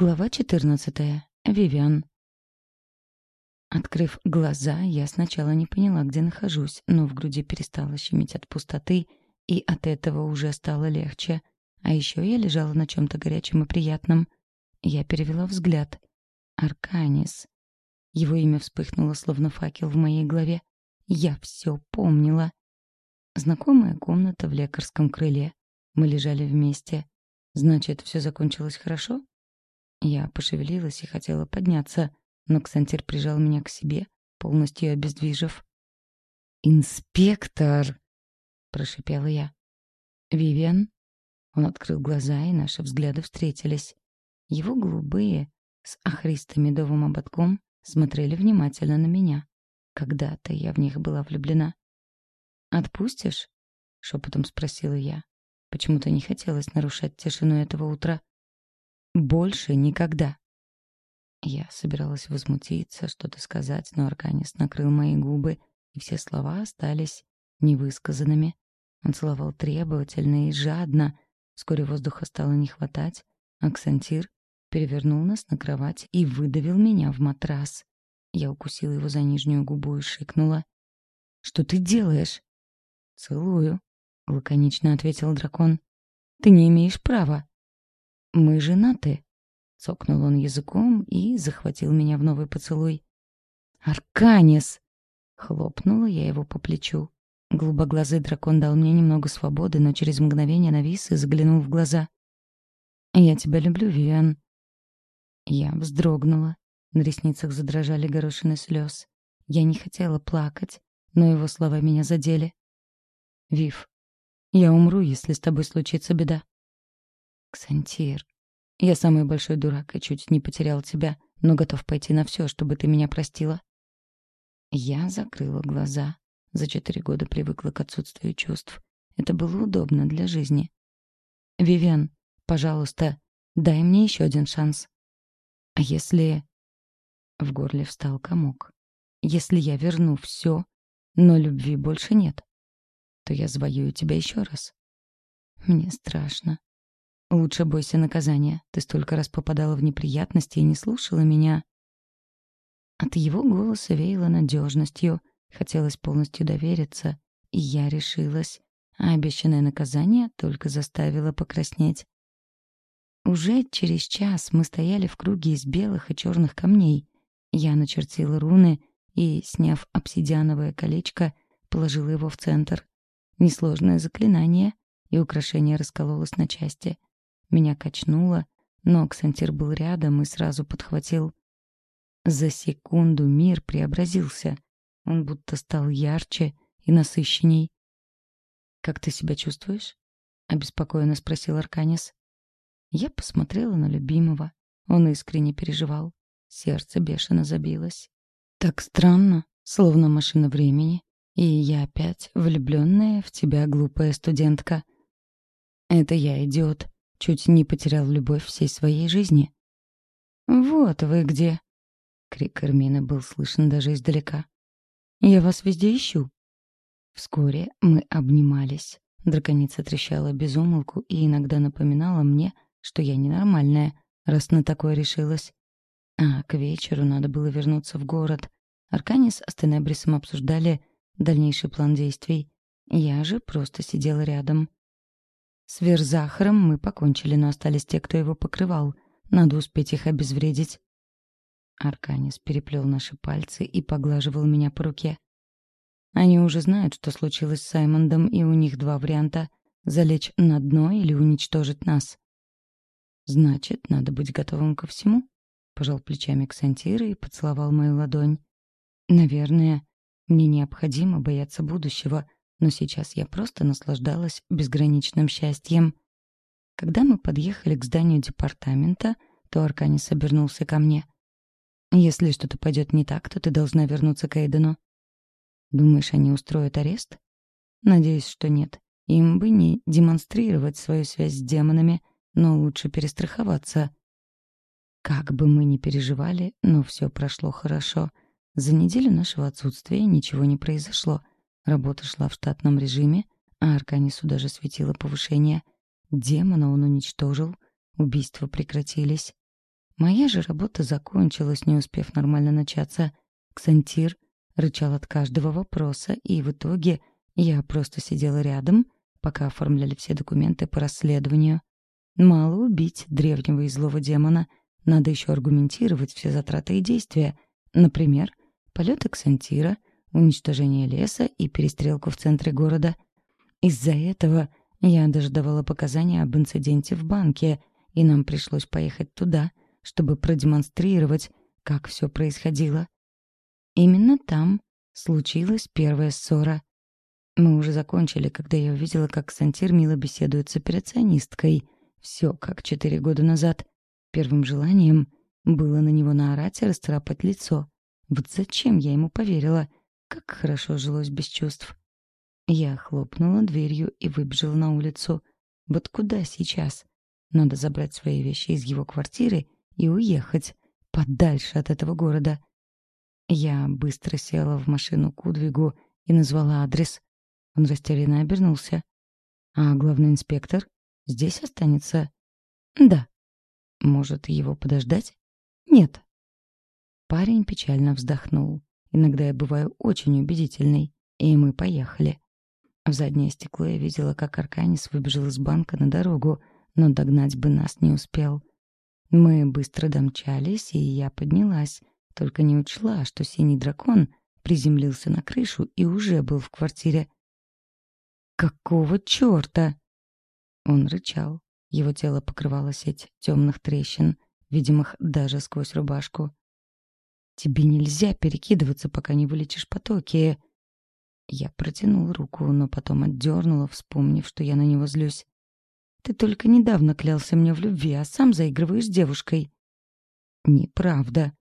Глава 14. Вивиан. Открыв глаза, я сначала не поняла, где нахожусь, но в груди перестало щемить от пустоты, и от этого уже стало легче. А еще я лежала на чем-то горячем и приятном. Я перевела взгляд. Арканис. Его имя вспыхнуло, словно факел в моей голове. Я все помнила. Знакомая комната в лекарском крыле. Мы лежали вместе. Значит, все закончилось хорошо? Я пошевелилась и хотела подняться, но Ксантир прижал меня к себе, полностью обездвижив. «Инспектор!» — прошипела я. «Вивиан?» Он открыл глаза, и наши взгляды встретились. Его голубые, с охристым медовым ободком, смотрели внимательно на меня. Когда-то я в них была влюблена. «Отпустишь?» — шепотом спросила я. Почему-то не хотелось нарушать тишину этого утра. Больше никогда. Я собиралась возмутиться, что-то сказать, но Арканис накрыл мои губы, и все слова остались невысказанными. Он целовал требовательно и жадно. Вскоре воздуха стало не хватать. Аксантир перевернул нас на кровать и выдавил меня в матрас. Я укусила его за нижнюю губу и шикнула. «Что ты делаешь?» «Целую», — лаконично ответил дракон. «Ты не имеешь права». «Мы женаты», — цокнул он языком и захватил меня в новый поцелуй. «Арканис!» — хлопнула я его по плечу. Голубоглазый дракон дал мне немного свободы, но через мгновение навис и заглянул в глаза. «Я тебя люблю, Вивиан». Я вздрогнула. На ресницах задрожали горошины слез. Я не хотела плакать, но его слова меня задели. «Вив, я умру, если с тобой случится беда». Ксантир, я самый большой дурак и чуть не потерял тебя, но готов пойти на все, чтобы ты меня простила. Я закрыла глаза. За четыре года привыкла к отсутствию чувств. Это было удобно для жизни. «Вивиан, пожалуйста, дай мне еще один шанс». «А если...» В горле встал комок. «Если я верну все, но любви больше нет, то я завоюю тебя еще раз». Мне страшно. Лучше бойся наказания. Ты столько раз попадала в неприятности и не слушала меня. От его голоса веяло надежностью. Хотелось полностью довериться. И я решилась. А обещанное наказание только заставило покраснеть. Уже через час мы стояли в круге из белых и черных камней. Я начертила руны и, сняв обсидиановое колечко, положила его в центр. Несложное заклинание, и украшение раскололось на части — меня качнуло, но Ксантир был рядом и сразу подхватил. За секунду мир преобразился. Он будто стал ярче и насыщенней. «Как ты себя чувствуешь?» — обеспокоенно спросил Арканис. Я посмотрела на любимого. Он искренне переживал. Сердце бешено забилось. Так странно, словно машина времени. И я опять влюбленная в тебя, глупая студентка. Это я идиот. Чуть не потерял любовь всей своей жизни. «Вот вы где!» Крик Эрмины был слышен даже издалека. «Я вас везде ищу!» Вскоре мы обнимались. Драконица трещала без умолку и иногда напоминала мне, что я ненормальная, раз на такое решилась. А к вечеру надо было вернуться в город. Арканис с Тенебрисом обсуждали дальнейший план действий. Я же просто сидела рядом. С Верзахаром мы покончили, но остались те, кто его покрывал. Надо успеть их обезвредить. Арканис переплел наши пальцы и поглаживал меня по руке. Они уже знают, что случилось с Саймондом, и у них два варианта — залечь на дно или уничтожить нас. «Значит, надо быть готовым ко всему?» — пожал плечами Ксантира и поцеловал мою ладонь. «Наверное, мне необходимо бояться будущего, но сейчас я просто наслаждалась безграничным счастьем. Когда мы подъехали к зданию департамента, то Арканис обернулся ко мне. «Если что-то пойдет не так, то ты должна вернуться к Эйдену». «Думаешь, они устроят арест?» «Надеюсь, что нет. Им бы не демонстрировать свою связь с демонами, но лучше перестраховаться». Как бы мы ни переживали, но все прошло хорошо. За неделю нашего отсутствия ничего не произошло — Работа шла в штатном режиме, а Арканису даже светило повышение. Демона он уничтожил, убийства прекратились. Моя же работа закончилась, не успев нормально начаться. Ксантир рычал от каждого вопроса, и в итоге я просто сидела рядом, пока оформляли все документы по расследованию. Мало убить древнего и злого демона, надо еще аргументировать все затраты и действия. Например, полеты Ксантира, уничтожение леса и перестрелку в центре города. Из-за этого я даже давала показания об инциденте в банке, и нам пришлось поехать туда, чтобы продемонстрировать, как все происходило. Именно там случилась первая ссора. Мы уже закончили, когда я увидела, как Сантир мило беседует с операционисткой. Все как четыре года назад. Первым желанием было на него наорать и расцарапать лицо. Вот зачем я ему поверила? Как хорошо жилось без чувств. Я хлопнула дверью и выбежала на улицу. Вот куда сейчас? Надо забрать свои вещи из его квартиры и уехать подальше от этого города. Я быстро села в машину Кудвигу и назвала адрес. Он растерянно обернулся. «А главный инспектор здесь останется?» «Да». «Может, его подождать?» «Нет». Парень печально вздохнул. «Иногда я бываю очень убедительной, и мы поехали». В заднее стекло я видела, как Арканис выбежал из банка на дорогу, но догнать бы нас не успел. Мы быстро домчались, и я поднялась, только не учла, что синий дракон приземлился на крышу и уже был в квартире. «Какого черта?» Он рычал. Его тело покрывало сеть темных трещин, видимых даже сквозь рубашку. «Тебе нельзя перекидываться, пока не вылечишь потоки», я протянул руку, но потом отдернула, вспомнив, что я на него злюсь. «Ты только недавно клялся мне в любви, а сам заигрываешь с девушкой». «Неправда.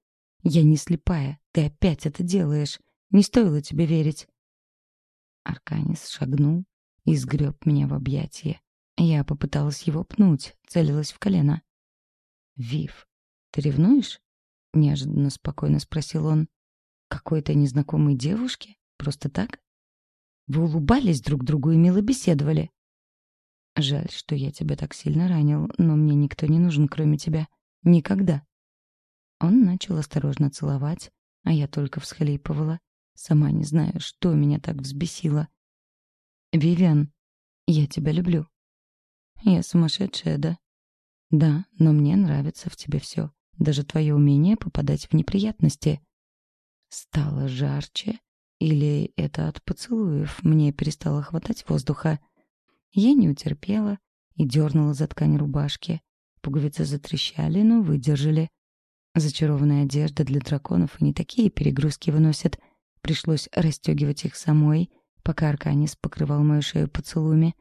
Я не слепая. Ты опять это делаешь. Не стоило тебе верить». Арканис шагнул и сгреб меня в объятия. Я попыталась его пнуть, целилась в колено. «Вив, ты ревнуешь?» — неожиданно спокойно спросил он. «Какой-то незнакомой девушке? Просто так?» Вы улыбались друг другу и мило беседовали. Жаль, что я тебя так сильно ранил, но мне никто не нужен, кроме тебя. Никогда. Он начал осторожно целовать, а я только всхлипывала. Сама не знаю, что меня так взбесило. «Вивиан, я тебя люблю». «Я сумасшедшая, да?» «Да, но мне нравится в тебе все, даже твое умение попадать в неприятности». Стало жарче, или это от поцелуев мне перестало хватать воздуха? Я не утерпела и дернула за ткань рубашки. Пуговицы затрещали, но выдержали. Зачарованная одежда для драконов и не такие перегрузки выносят. Пришлось расстегивать их самой, пока Арканис покрывал мою шею поцелуями.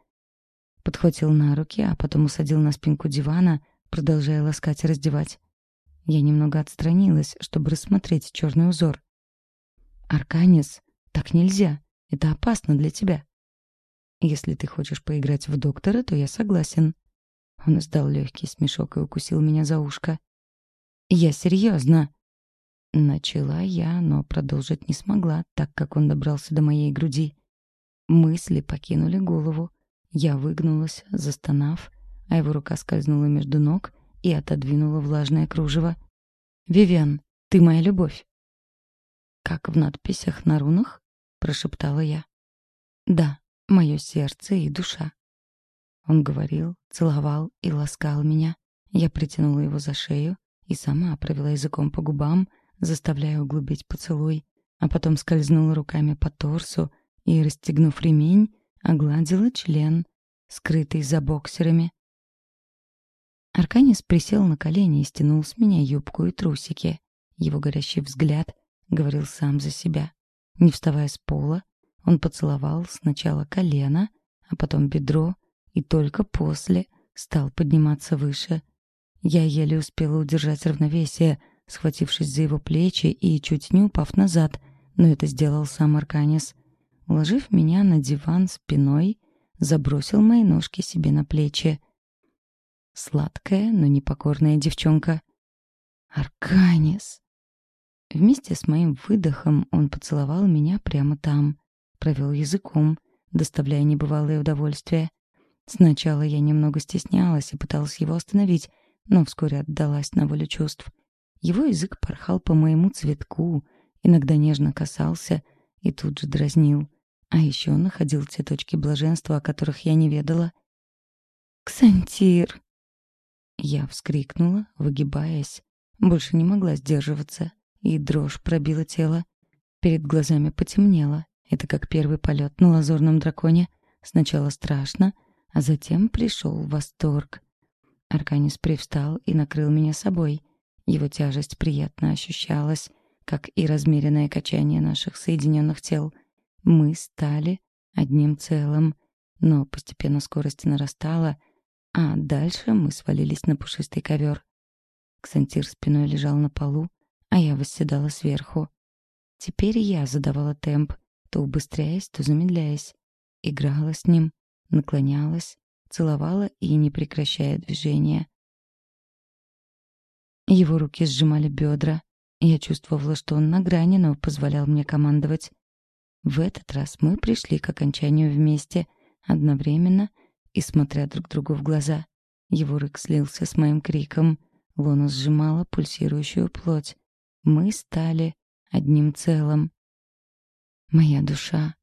Подхватил на руки, а потом усадил на спинку дивана, продолжая ласкать и раздевать. Я немного отстранилась, чтобы рассмотреть черный узор. «Арканис, так нельзя. Это опасно для тебя. Если ты хочешь поиграть в доктора, то я согласен. Он издал легкий смешок и укусил меня за ушко. Я серьезно. Начала я, но продолжить не смогла, так как он добрался до моей груди. Мысли покинули голову. Я выгнулась, застонав, а его рука скользнула между ног и отодвинула влажное кружево. «Вивиан, ты моя любовь как в надписях на рунах?» — прошептала я. «Да, мое сердце и душа». Он говорил, целовал и ласкал меня. Я притянула его за шею и сама провела языком по губам, заставляя углубить поцелуй, а потом скользнула руками по торсу и, расстегнув ремень, огладила член, скрытый за боксерами. Арканис присел на колени и стянул с меня юбку и трусики. Его горящий взгляд говорил сам за себя. Не вставая с пола, он поцеловал сначала колено, а потом бедро, и только после стал подниматься выше. Я еле успела удержать равновесие, схватившись за его плечи и чуть не упав назад, но это сделал сам Арканис. Уложив меня на диван спиной, забросил мои ножки себе на плечи. Сладкая, но непокорная девчонка. «Арканис!» Вместе с моим выдохом он поцеловал меня прямо там, провел языком, доставляя небывалое удовольствие. Сначала я немного стеснялась и пыталась его остановить, но вскоре отдалась на волю чувств. Его язык порхал по моему цветку, иногда нежно касался и тут же дразнил. А еще находил те точки блаженства, о которых я не ведала. «Ксантир!» Я вскрикнула, выгибаясь. Больше не могла сдерживаться, и дрожь пробила тело. Перед глазами потемнело. Это как первый полет на лазурном драконе. Сначала страшно, а затем пришел восторг. Арканис привстал и накрыл меня собой. Его тяжесть приятно ощущалась, как и размеренное качание наших соединенных тел. Мы стали одним целым, но постепенно скорость нарастала, а дальше мы свалились на пушистый ковер. Ксантир спиной лежал на полу, а я восседала сверху. Теперь я задавала темп, то убыстряясь, то замедляясь. Играла с ним, наклонялась, целовала и не прекращая движения. Его руки сжимали бедра. Я чувствовала, что он на грани, но позволял мне командовать. В этот раз мы пришли к окончанию вместе, одновременно и смотря друг другу в глаза. Его рык слился с моим криком. Лона сжимала пульсирующую плоть. Мы стали одним целым. Моя душа.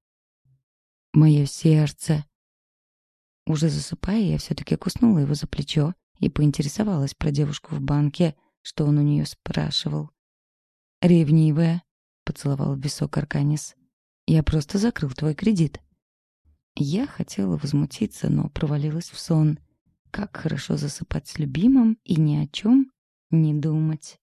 Мое сердце. Уже засыпая, я все-таки куснула его за плечо и поинтересовалась про девушку в банке, что он у нее спрашивал. «Ревнивая», — поцеловал в висок Арканис. «Я просто закрыл твой кредит». Я хотела возмутиться, но провалилась в сон. Как хорошо засыпать с любимым и ни о чем не думать.